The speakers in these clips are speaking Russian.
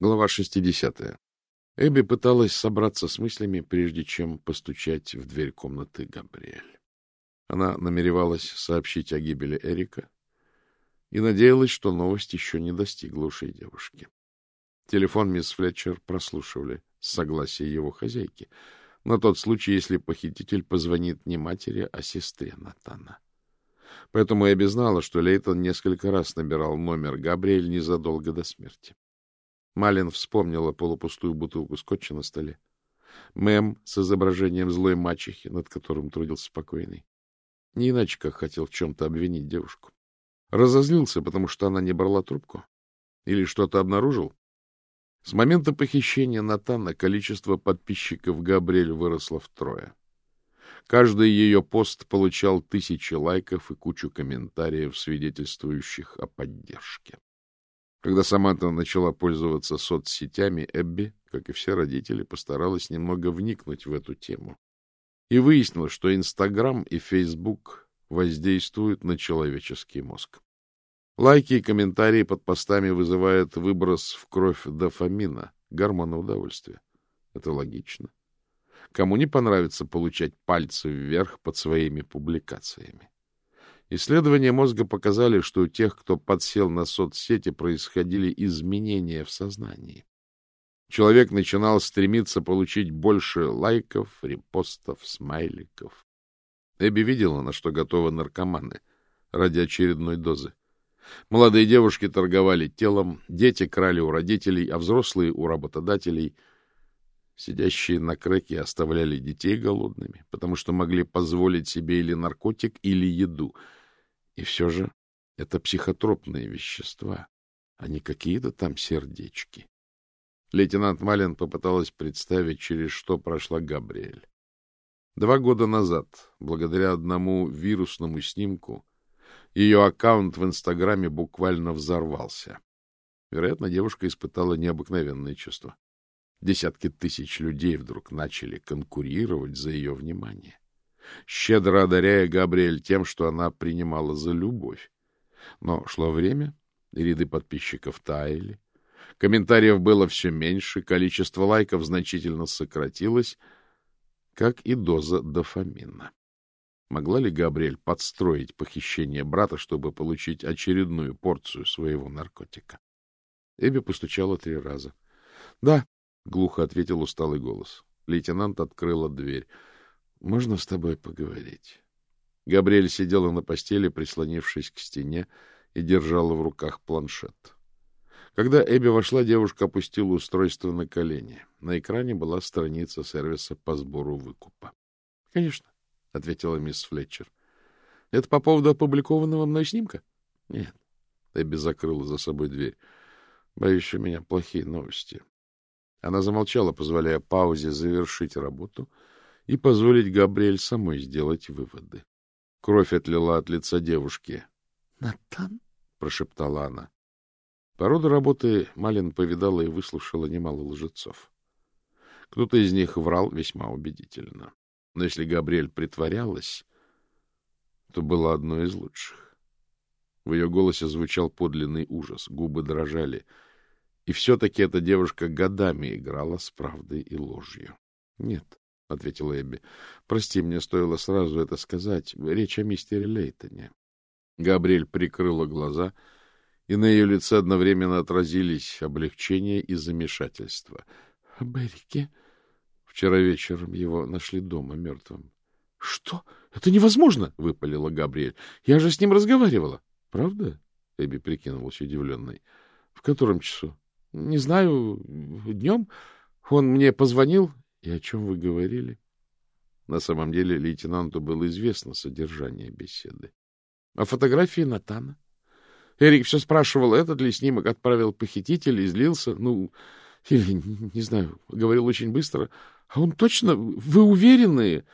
Глава 60. Эбби пыталась собраться с мыслями, прежде чем постучать в дверь комнаты Габриэль. Она намеревалась сообщить о гибели Эрика и надеялась, что новость еще не достигла ушей девушки. Телефон мисс Флетчер прослушивали с согласия его хозяйки, на тот случай, если похититель позвонит не матери, а сестре Натана. Поэтому Эбби знала, что Лейтон несколько раз набирал номер Габриэль незадолго до смерти. Малин вспомнила полупустую бутылку скотча на столе. Мем с изображением злой мачехи, над которым трудился покойный. Не иначе, как хотел в чем-то обвинить девушку. Разозлился, потому что она не брала трубку? Или что-то обнаружил? С момента похищения Натана количество подписчиков Габриэль выросло втрое. Каждый ее пост получал тысячи лайков и кучу комментариев, свидетельствующих о поддержке. Когда Саманта начала пользоваться соцсетями, Эбби, как и все родители, постаралась немного вникнуть в эту тему. И выяснила, что Инстаграм и Фейсбук воздействуют на человеческий мозг. Лайки и комментарии под постами вызывают выброс в кровь дофамина, гормона удовольствия. Это логично. Кому не понравится получать пальцы вверх под своими публикациями? Исследования мозга показали, что у тех, кто подсел на соцсети, происходили изменения в сознании. Человек начинал стремиться получить больше лайков, репостов, смайликов. Эбби видела, на что готовы наркоманы ради очередной дозы. Молодые девушки торговали телом, дети крали у родителей, а взрослые — у работодателей. Сидящие на крэке оставляли детей голодными, потому что могли позволить себе или наркотик, или еду — и все же это психотропные вещества, а не какие-то там сердечки. Лейтенант Малин попыталась представить, через что прошла Габриэль. Два года назад, благодаря одному вирусному снимку, ее аккаунт в Инстаграме буквально взорвался. Вероятно, девушка испытала необыкновенные чувства. Десятки тысяч людей вдруг начали конкурировать за ее внимание щедро одаряя Габриэль тем, что она принимала за любовь. Но шло время, и ряды подписчиков таяли. Комментариев было все меньше, количество лайков значительно сократилось, как и доза дофамина. Могла ли Габриэль подстроить похищение брата, чтобы получить очередную порцию своего наркотика? Эбби постучала три раза. — Да, — глухо ответил усталый голос. Лейтенант открыла дверь. Можно с тобой поговорить? Габриэль сидела на постели, прислонившись к стене, и держала в руках планшет. Когда Эбби вошла, девушка опустила устройство на колени. На экране была страница сервиса по сбору выкупа. — Конечно, — ответила мисс Флетчер. — Это по поводу опубликованного мной снимка? — Нет. Эбби закрыла за собой дверь. — Боюсь, у меня плохие новости. Она замолчала, позволяя паузе завершить работу — и позволить Габриэль самой сделать выводы. Кровь отлила от лица девушки. — Натан? — прошептала она. По роду работы Малин повидала и выслушала немало лжецов. Кто-то из них врал весьма убедительно. Но если Габриэль притворялась, то была одной из лучших. В ее голосе звучал подлинный ужас, губы дрожали. И все-таки эта девушка годами играла с правдой и ложью. Нет, — ответила Эбби. — Прости, мне стоило сразу это сказать. Речь о мистере Лейтоне. Габриэль прикрыла глаза, и на ее лице одновременно отразились облегчение и замешательство. — Об Эрике? Вчера вечером его нашли дома мертвым. — Что? Это невозможно! — выпалила Габриэль. — Я же с ним разговаривала. — Правда? — Эбби прикинулась удивленной. — В котором часу? — Не знаю. Днем. Он мне позвонил — И о чем вы говорили? На самом деле лейтенанту было известно содержание беседы. — О фотографии Натана. Эрик все спрашивал, этот ли снимок отправил похититель, и злился. Ну, или, не знаю, говорил очень быстро. А он точно... Вы уверены?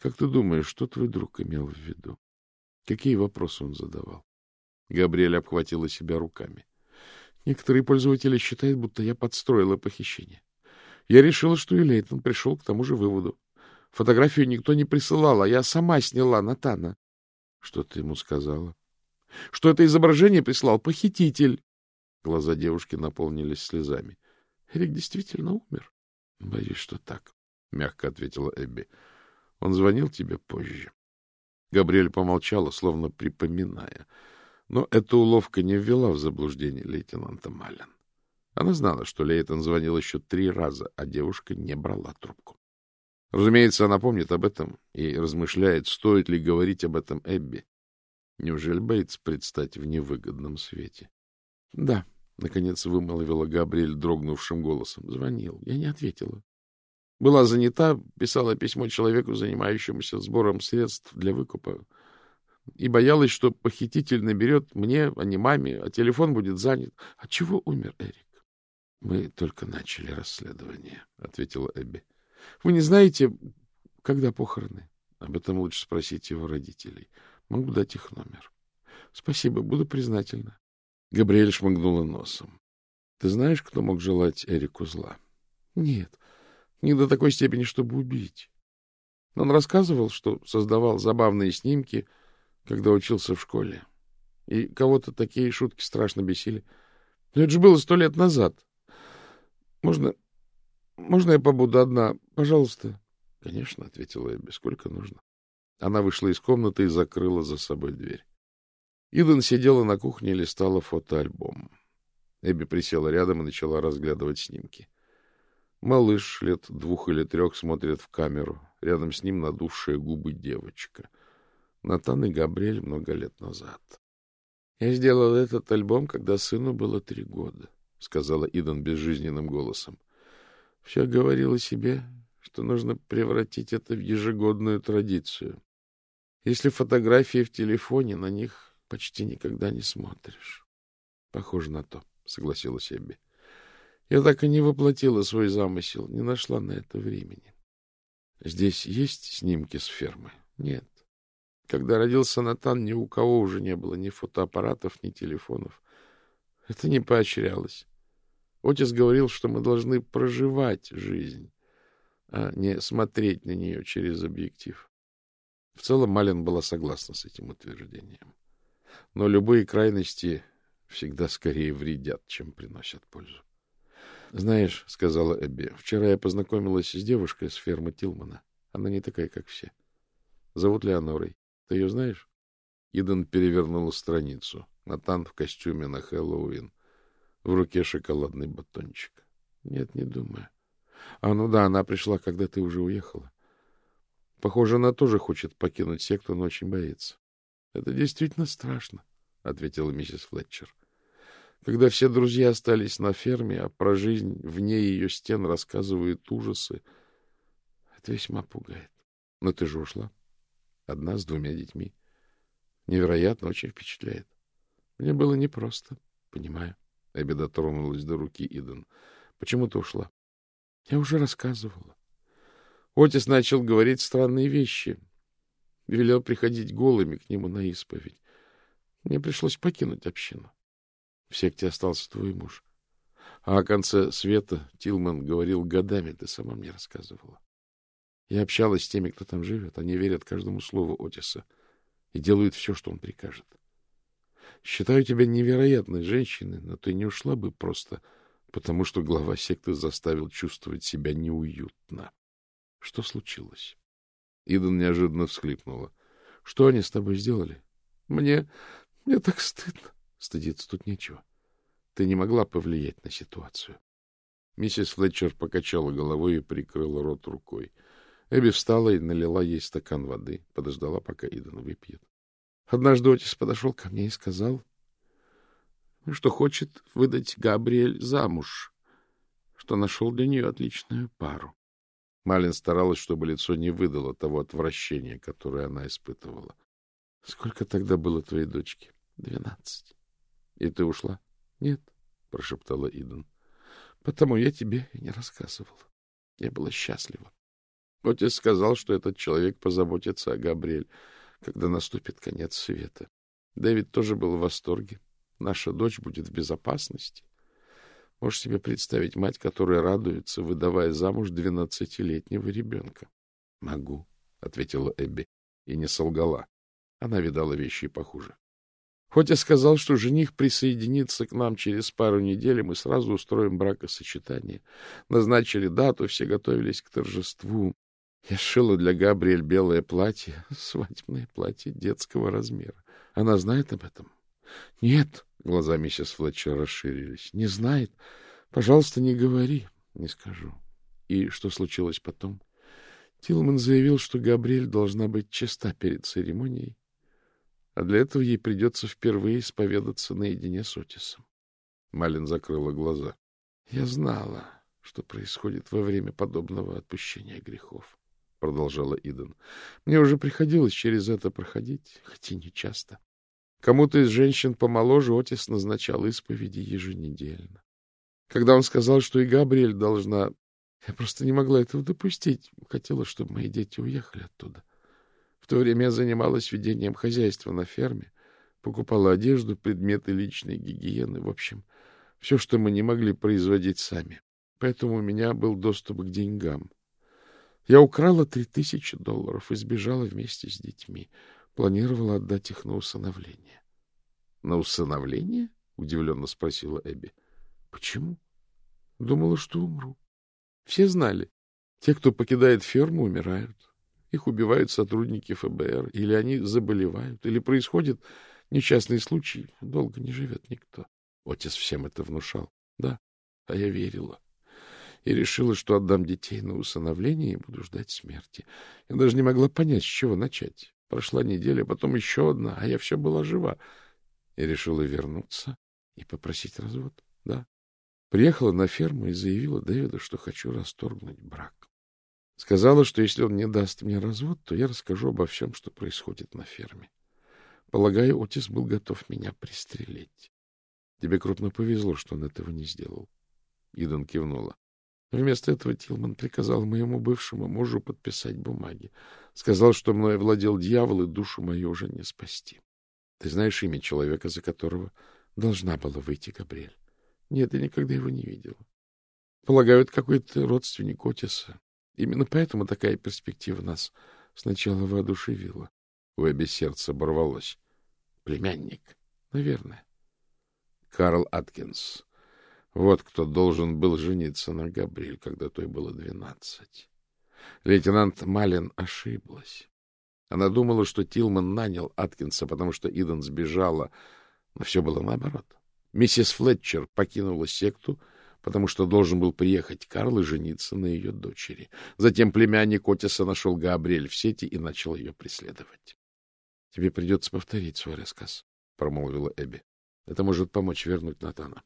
Как ты думаешь, что твой друг имел в виду? Какие вопросы он задавал? Габриэль обхватила себя руками. Некоторые пользователи считают, будто я подстроила похищение. Я решила, что и Лейтон пришел к тому же выводу. Фотографию никто не присылал, а я сама сняла Натана. — Что ты ему сказала? — Что это изображение прислал похититель. Глаза девушки наполнились слезами. Эрик действительно умер? — Боюсь, что так, — мягко ответила Эбби. — Он звонил тебе позже. Габриэль помолчала, словно припоминая. Но эта уловка не ввела в заблуждение лейтенанта Маллен. Она знала, что Лейтон звонил еще три раза, а девушка не брала трубку. Разумеется, она помнит об этом и размышляет, стоит ли говорить об этом Эбби. Неужели боится предстать в невыгодном свете? — Да, — наконец вымолвила Габриэль дрогнувшим голосом. — Звонил. Я не ответила. Была занята, писала письмо человеку, занимающемуся сбором средств для выкупа, и боялась, что похититель наберет мне, а не маме, а телефон будет занят. — От чего умер Эрик? — Мы только начали расследование, — ответила Эбби. — Вы не знаете, когда похороны? Об этом лучше спросить его родителей. Могу дать их номер. — Спасибо, буду признательна. Габриэль шмыгнула носом. — Ты знаешь, кто мог желать Эрику зла? — Нет, не до такой степени, чтобы убить. Он рассказывал, что создавал забавные снимки, когда учился в школе. И кого-то такие шутки страшно бесили. Но это же было сто лет назад. Можно... Можно я побуду одна? Пожалуйста. — Конечно, — ответила Эбби, — сколько нужно. Она вышла из комнаты и закрыла за собой дверь. Иден сидела на кухне и листала фотоальбом. Эбби присела рядом и начала разглядывать снимки. Малыш лет двух или трех смотрит в камеру. Рядом с ним надувшая губы девочка. Натан и Габриэль много лет назад. — Я сделал этот альбом, когда сыну было три года, — сказала Идан безжизненным голосом. Все говорила себе, что нужно превратить это в ежегодную традицию. Если фотографии в телефоне, на них почти никогда не смотришь. — Похоже на то, — согласилась Эбби. Я так и не воплотила свой замысел, не нашла на это времени. Здесь есть снимки с фермы? Нет. Когда родился Натан, ни у кого уже не было ни фотоаппаратов, ни телефонов. Это не поощрялось. Отец говорил, что мы должны проживать жизнь, а не смотреть на нее через объектив. В целом Малин была согласна с этим утверждением. Но любые крайности всегда скорее вредят, чем приносят пользу. — Знаешь, — сказала Эбби, — вчера я познакомилась с девушкой с фермы Тилмана. Она не такая, как все. Зовут Леонорой. Ты ее знаешь? Иден перевернул страницу. Натан в костюме на Хэллоуин. В руке шоколадный батончик. Нет, не думаю. А, ну да, она пришла, когда ты уже уехала. Похоже, она тоже хочет покинуть секту, но очень боится. — Это действительно страшно, — ответила миссис Флетчер. Когда все друзья остались на ферме, а про жизнь вне ее стен рассказывают ужасы, это весьма пугает. Но ты же ушла. Одна с двумя детьми. Невероятно, очень впечатляет. Мне было непросто, понимаю. Эбби дотронулась до руки Иден. Почему ты ушла? Я уже рассказывала. Отец начал говорить странные вещи. Велел приходить голыми к нему на исповедь. Мне пришлось покинуть общину. В секте остался твой муж. А о конце света Тилман говорил годами, ты сама мне рассказывала. Я общалась с теми, кто там живет. Они верят каждому слову Отиса и делают все, что он прикажет. Считаю тебя невероятной женщиной, но ты не ушла бы просто потому, что глава секты заставил чувствовать себя неуютно. Что случилось? Идан неожиданно всхлипнула. — Что они с тобой сделали? — Мне... мне так стыдно. Стыдиться тут нечего. Ты не могла повлиять на ситуацию. Миссис Флетчер покачала головой и прикрыла рот рукой. Эбби встала и налила ей стакан воды, подождала, пока Иден выпьет. Однажды Отис подошел ко мне и сказал, что хочет выдать Габриэль замуж, что нашел для нее отличную пару. Малин старалась, чтобы лицо не выдало того отвращения, которое она испытывала. — Сколько тогда было твоей дочке? — Двенадцать. — И ты ушла? — Нет, — прошептала Иден. — Потому я тебе и не рассказывала. Я была счастлива. Отец сказал, что этот человек позаботится о Габриэль, когда наступит конец света. Дэвид тоже был в восторге. Наша дочь будет в безопасности. Можешь себе представить мать, которая радуется, выдавая замуж двенадцатилетнего ребенка? — Могу, — ответила Эбби и не солгала. Она видала вещи похуже. Хоть я сказал, что жених присоединится к нам через пару недель, и мы сразу устроим бракосочетание. Назначили дату, все готовились к торжеству. Я сшила для Габриэль белое платье, свадебное платье детского размера. Она знает об этом? — Нет, — глаза миссис Флетчер расширились. — Не знает. Пожалуйста, не говори. — Не скажу. И что случилось потом? Тилман заявил, что Габриэль должна быть чиста перед церемонией, а для этого ей придется впервые исповедаться наедине с Отисом. Малин закрыла глаза. — Я знала, что происходит во время подобного отпущения грехов, — продолжала Иден. — Мне уже приходилось через это проходить, хоть и не часто. Кому-то из женщин помоложе Отис назначал исповеди еженедельно. Когда он сказал, что и Габриэль должна... Я просто не могла этого допустить. Хотела, чтобы мои дети уехали оттуда. В то время я занималась ведением хозяйства на ферме, покупала одежду, предметы личной гигиены, в общем, все, что мы не могли производить сами. Поэтому у меня был доступ к деньгам. Я украла три тысячи долларов и сбежала вместе с детьми. Планировала отдать их на усыновление. — На усыновление? — удивленно спросила Эбби. — Почему? Думала, что умру. Все знали. Те, кто покидает ферму, умирают. Их убивают сотрудники ФБР, или они заболевают, или происходит несчастный случай. Долго не живет никто. Отец всем это внушал. Да, а я верила. И решила, что отдам детей на усыновление и буду ждать смерти. Я даже не могла понять, с чего начать. Прошла неделя, потом еще одна, а я все была жива. И решила вернуться и попросить развод. Да. Приехала на ферму и заявила Дэвиду, что хочу расторгнуть брак. Сказала, что если он не даст мне развод, то я расскажу обо всем, что происходит на ферме. Полагаю, Отис был готов меня пристрелить. Тебе крупно повезло, что он этого не сделал. Идон кивнула. Вместо этого Тилман приказал моему бывшему мужу подписать бумаги. Сказал, что мной владел дьявол, и душу мою уже не спасти. Ты знаешь имя человека, за которого должна была выйти Габриэль? Нет, я никогда его не видел. Полагаю, это какой-то родственник Отиса. Именно поэтому такая перспектива нас сначала воодушевила. У Эбби сердце оборвалось. Племянник, наверное. Карл Аткинс. Вот кто должен был жениться на Габриэль, когда той было двенадцать. Лейтенант Малин ошиблась. Она думала, что Тилман нанял Аткинса, потому что Иден сбежала, но все было наоборот. Миссис Флетчер покинула секту, потому что должен был приехать Карл и жениться на ее дочери. Затем племянник Отиса нашел Габриэль в сети и начал ее преследовать. — Тебе придется повторить свой рассказ, — промолвила Эбби. — Это может помочь вернуть Натана.